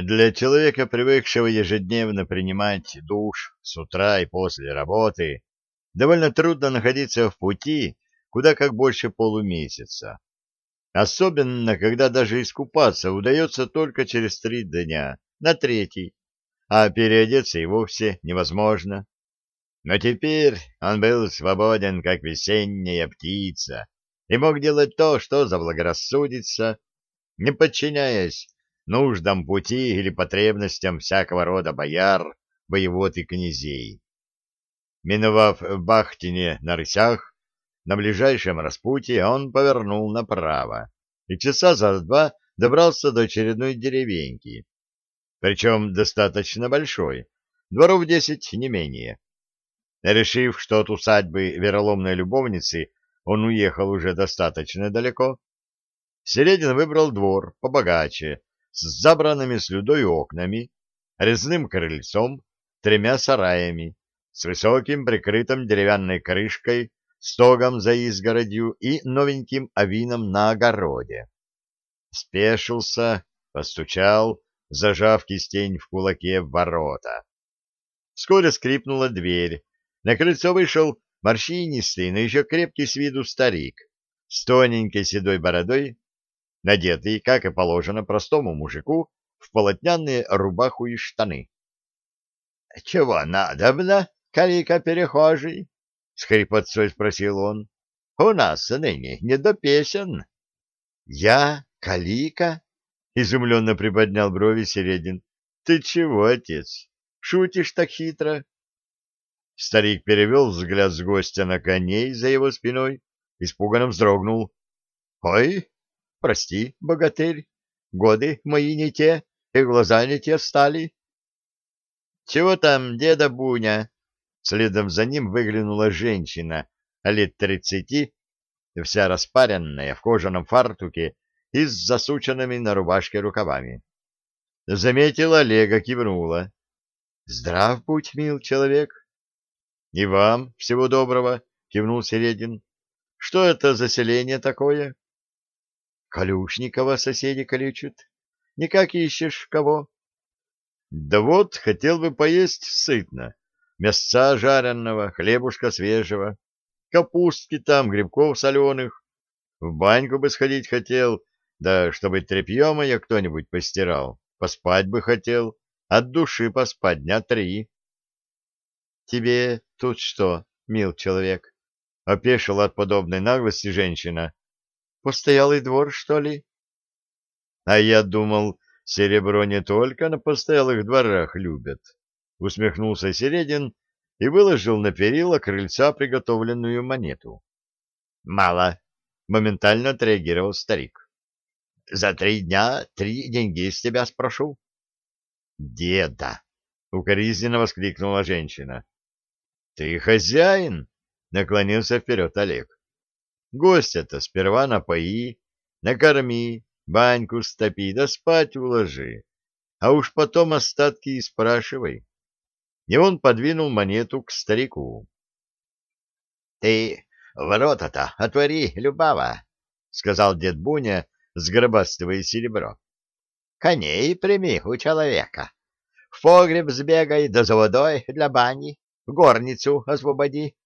Для человека, привыкшего ежедневно принимать душ с утра и после работы, довольно трудно находиться в пути куда как больше полумесяца. Особенно, когда даже искупаться удается только через три дня, на третий, а переодеться и вовсе невозможно. Но теперь он был свободен, как весенняя птица, и мог делать то, что заблагорассудится, не подчиняясь нуждам пути или потребностям всякого рода бояр, воевод и князей. Миновав Бахтине на рысях, на ближайшем распутье он повернул направо и часа за два добрался до очередной деревеньки, причем достаточно большой, дворов десять не менее. Решив, что от усадьбы вероломной любовницы он уехал уже достаточно далеко, Середин выбрал двор побогаче, с забранными слюдой окнами, резным крыльцом, тремя сараями, с высоким прикрытым деревянной крышкой, стогом за изгородью и новеньким авином на огороде. Спешился, постучал, зажав кистень в кулаке в ворота. Вскоре скрипнула дверь. На крыльцо вышел морщинистый, но еще крепкий с виду старик, с тоненькой седой бородой надетый, как и положено простому мужику, в полотняные рубаху и штаны. — Чего надобно, калика-перехожий? — с хрипотцой спросил он. — У нас ныне не до песен. — Я калика? — изумленно приподнял брови Середин. — Ты чего, отец? Шутишь так хитро? Старик перевел взгляд с гостя на коней за его спиной, испуганно вздрогнул. — Ой, Прости, богатырь, годы мои не те, и глаза не те стали. — Чего там, деда Буня? Следом за ним выглянула женщина, лет тридцати, вся распаренная, в кожаном фартуке и с засученными на рубашке рукавами. Заметила Олега, кивнула. — Здрав будь, мил человек. — И вам всего доброго, — кивнул Середин. — Что это за селение такое? — Калюшникова соседи калечат. Никак ищешь кого? Да вот, хотел бы поесть сытно. Мясца жареного, хлебушка свежего, капустки там, грибков соленых. В баньку бы сходить хотел, да чтобы тряпье мое кто-нибудь постирал. Поспать бы хотел, от души поспать дня три. Тебе тут что, мил человек? Опешила от подобной наглости женщина. Постоялый двор, что ли? А я думал, серебро не только на постоялых дворах любят. Усмехнулся Середин и выложил на перила крыльца приготовленную монету. Мало, моментально отреагировал старик. За три дня три деньги с тебя спрошу. Деда! Укоризненно воскликнула женщина. Ты хозяин? Наклонился вперед Олег. Гостя-то сперва напои, накорми, баньку стопи, да спать уложи, а уж потом остатки и спрашивай. И он подвинул монету к старику. — Ты ворота-то отвори, Любава, — сказал дед Буня, сгробастывая серебро. — Коней прими у человека. В погреб сбегай, да за водой для бани, горницу освободи.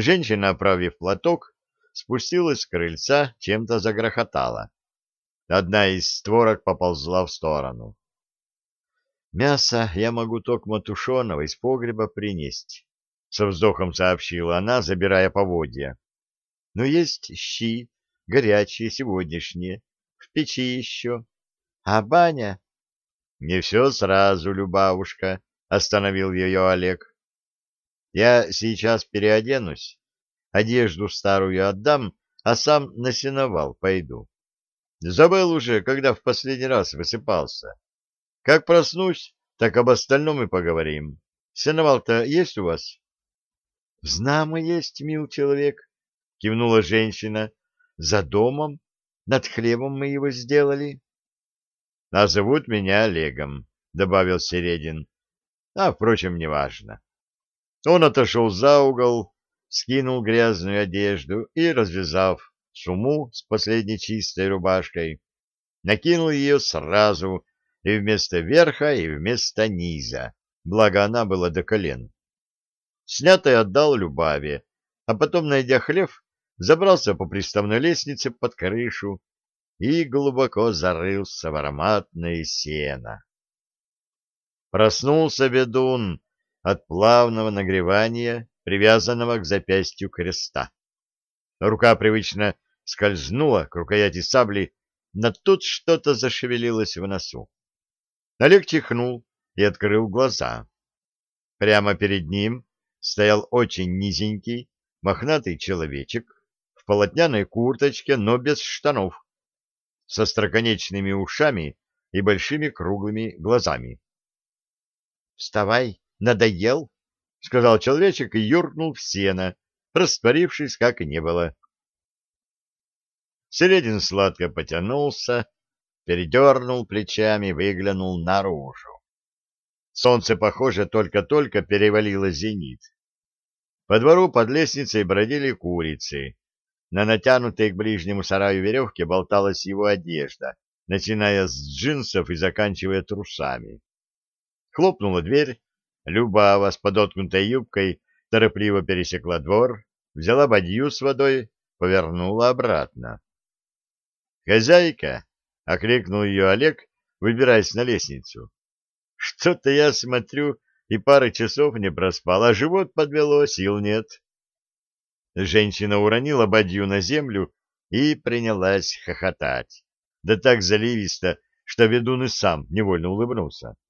Женщина, оправив платок, спустилась с крыльца, чем-то загрохотала. Одна из створок поползла в сторону. «Мясо я могу только тушеного из погреба принести», — со вздохом сообщила она, забирая поводья. «Но есть щи, горячие, сегодняшние, в печи еще. А баня...» «Не все сразу, Любавушка», — остановил ее Олег. Я сейчас переоденусь, одежду старую отдам, а сам на сеновал пойду. Забыл уже, когда в последний раз высыпался. Как проснусь, так об остальном и поговорим. Сеновал-то есть у вас? — Знамо есть, мил человек, — кивнула женщина. — За домом, над хлебом мы его сделали. — А зовут меня Олегом, — добавил Середин. — А, впрочем, неважно. Он отошел за угол, скинул грязную одежду и, развязав суму с последней чистой рубашкой, накинул ее сразу и вместо верха, и вместо низа, благо она была до колен. Снятый отдал Любаве, а потом, найдя хлев, забрался по приставной лестнице под крышу и глубоко зарылся в ароматное сено. Проснулся ведун от плавного нагревания, привязанного к запястью креста. Рука привычно скользнула к рукояти сабли, но тут что-то зашевелилось в носу. Олег чихнул и открыл глаза. Прямо перед ним стоял очень низенький, мохнатый человечек в полотняной курточке, но без штанов, со строконечными ушами и большими круглыми глазами. — Вставай, надоел, — сказал человечек и юркнул в сено, растворившись, как и не было. Середин сладко потянулся, передернул плечами, выглянул наружу. Солнце, похоже, только-только перевалило зенит. По двору под лестницей бродили курицы. На натянутой к ближнему сараю веревке болталась его одежда, начиная с джинсов и заканчивая трусами. Хлопнула дверь, Любава с подоткнутой юбкой торопливо пересекла двор, взяла бадью с водой, повернула обратно. «Хозяйка!» — окликнул ее Олег, выбираясь на лестницу. «Что-то я смотрю, и пары часов не проспал, а живот подвело, сил нет. Женщина уронила бадью на землю и принялась хохотать. Да так заливисто, что ведун и сам невольно улыбнулся. —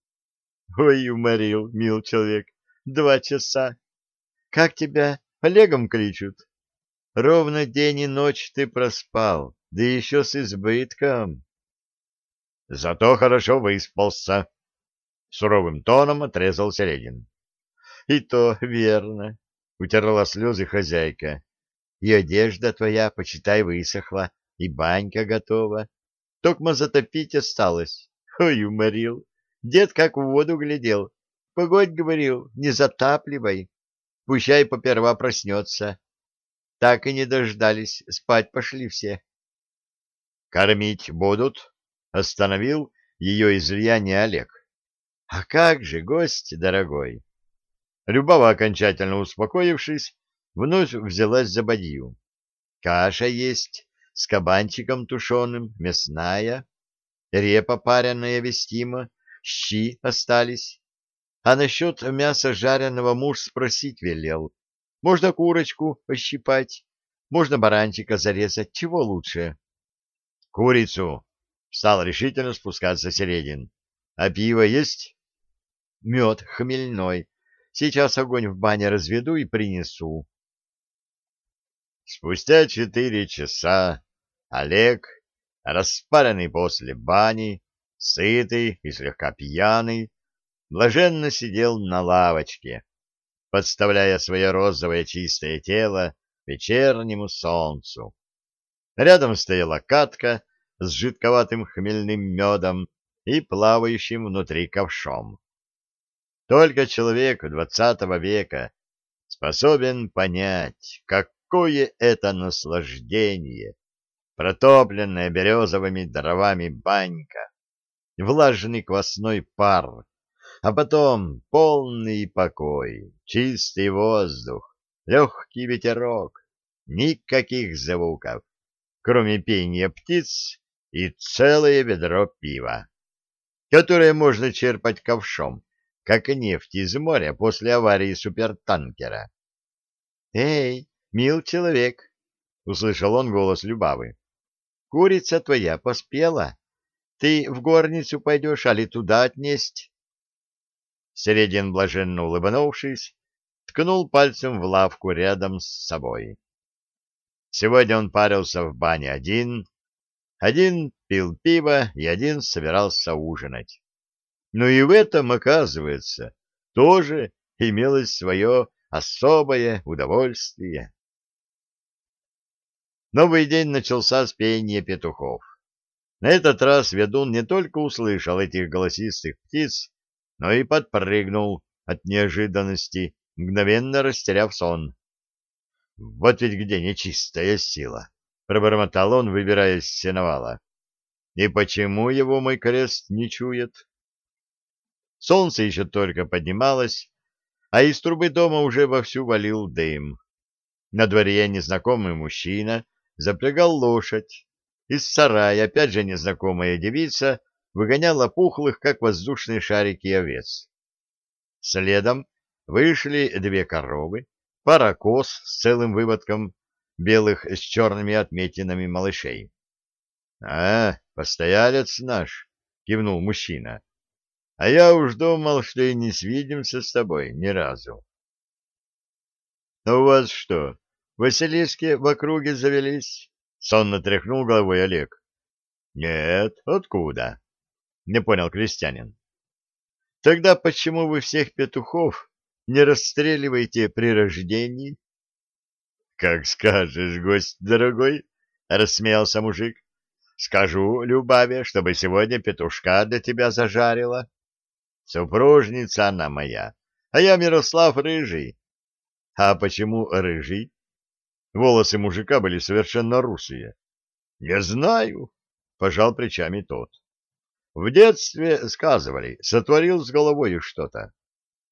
Ой, уморил, мил человек, два часа. Как тебя Олегом кличут? Ровно день и ночь ты проспал, да еще с избытком. Зато хорошо выспался, Суровым тоном отрезал Середин. — И то верно, — утерла слезы хозяйка. — И одежда твоя, почитай, высохла, и банька готова. Токмо затопить осталось. Ой, уморил. Дед как в воду глядел. Погодь, говорил, не затапливай. Пущай поперва проснется. Так и не дождались, спать пошли все. — Кормить будут? — остановил ее излияние Олег. А как же, гость дорогой? Любава, окончательно успокоившись, вновь взялась за бадью. Каша есть с кабанчиком тушеным, мясная, репа пареная вестима, щи остались. А насчет мяса жареного муж спросить велел. Можно курочку пощипать, можно баранчика зарезать, чего лучше? Курицу. Стал решительно спускаться Середин. А пиво есть? мед хмельной. Сейчас огонь в бане разведу и принесу. Спустя четыре часа Олег, распаренный после бани, сытый и слегка пьяный, блаженно сидел на лавочке, подставляя свое розовое чистое тело вечернему солнцу. Рядом стояла катка с жидковатым хмельным медом и плавающим внутри ковшом. Только человек двадцатого века способен понять, какое это наслаждение, протопленная березовыми дровами банька, влажный квасной пар, а потом полный покой, чистый воздух, легкий ветерок, никаких звуков, кроме пения птиц и целое ведро пива, которое можно черпать ковшом как нефть из моря после аварии супертанкера. «Эй, мил человек!» — услышал он голос Любавы. «Курица твоя поспела. Ты в горницу пойдешь, али туда отнесть?» Середин, блаженно улыбнувшись, ткнул пальцем в лавку рядом с собой. Сегодня он парился в бане один, один пил пиво и один собирался ужинать. Но и в этом, оказывается, тоже имелось свое особое удовольствие. Новый день начался с пения петухов. На этот раз ведун не только услышал этих голосистых птиц, но и подпрыгнул от неожиданности, мгновенно растеряв сон. «Вот ведь где нечистая сила!» — пробормотал он, выбираясь с сеновала. «И почему его мой крест не чует?» Солнце еще только поднималось, а из трубы дома уже вовсю валил дым. На дворе незнакомый мужчина запрягал лошадь. Из сарая опять же незнакомая девица выгоняла пухлых, как воздушные шарики, овец. Следом вышли две коровы, пара коз с целым выводком белых с черными отметинами малышей. — А, постоялец наш, — кивнул мужчина. — А я уж думал, что и не свидимся с тобой ни разу. — А у вас что, Василиски в округе завелись? — сонно тряхнул головой Олег. — Нет, откуда? — не понял крестьянин. — Тогда почему вы всех петухов не расстреливаете при рождении? — Как скажешь, гость дорогой, — рассмеялся мужик. — Скажу Любаве, чтобы сегодня петушка для тебя зажарила. Супружница она моя, а я Мирослав Рыжий. А почему Рыжий? Волосы мужика были совершенно русые. — Не знаю, — пожал плечами тот. В детстве сказывали, сотворил с головой что-то.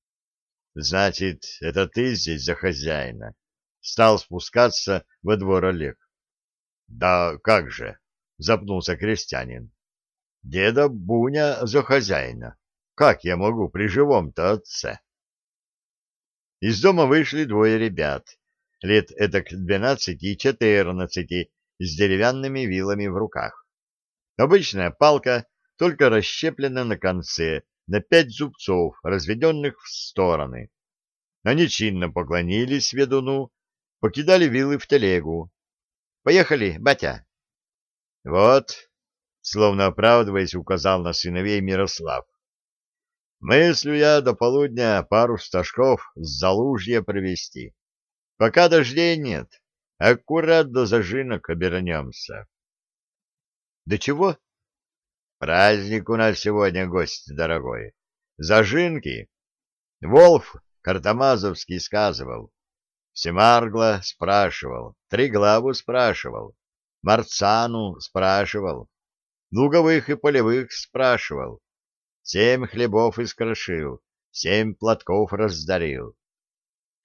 — Значит, это ты здесь за хозяина? Стал спускаться во двор Олег. — Да как же, — запнулся крестьянин. — Деда Буня за хозяина. Как я могу при живом-то отце? Из дома вышли двое ребят лет эдак двенадцати и четырнадцати, с деревянными вилами в руках. Обычная палка, только расщеплена на конце, на пять зубцов, разведенных в стороны. Они чинно поклонились ведуну, покидали вилы в телегу. «Поехали, батя!» «Вот», — словно оправдываясь, указал на сыновей Мирослав. «Мыслю я до полудня пару стажков с залужья провести. Пока дождей нет, аккурат до зажинок обернемся. — Да чего? — Праздник у нас сегодня, гость дорогой. Зажинки. Волф Картамазовский сказывал. Семаргла спрашивал, Триглаву спрашивал, Марцану спрашивал, Луговых и полевых спрашивал. Семь хлебов искрошил, семь платков раздарил.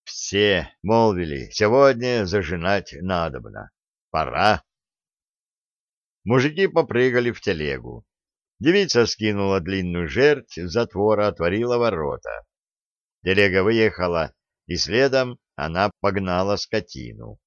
Все молвили, сегодня зажинать надобно. Пора. Мужики попрыгали в телегу. Девица скинула длинную жерть затвора, отворила ворота. Телега выехала, и следом она погнала скотину.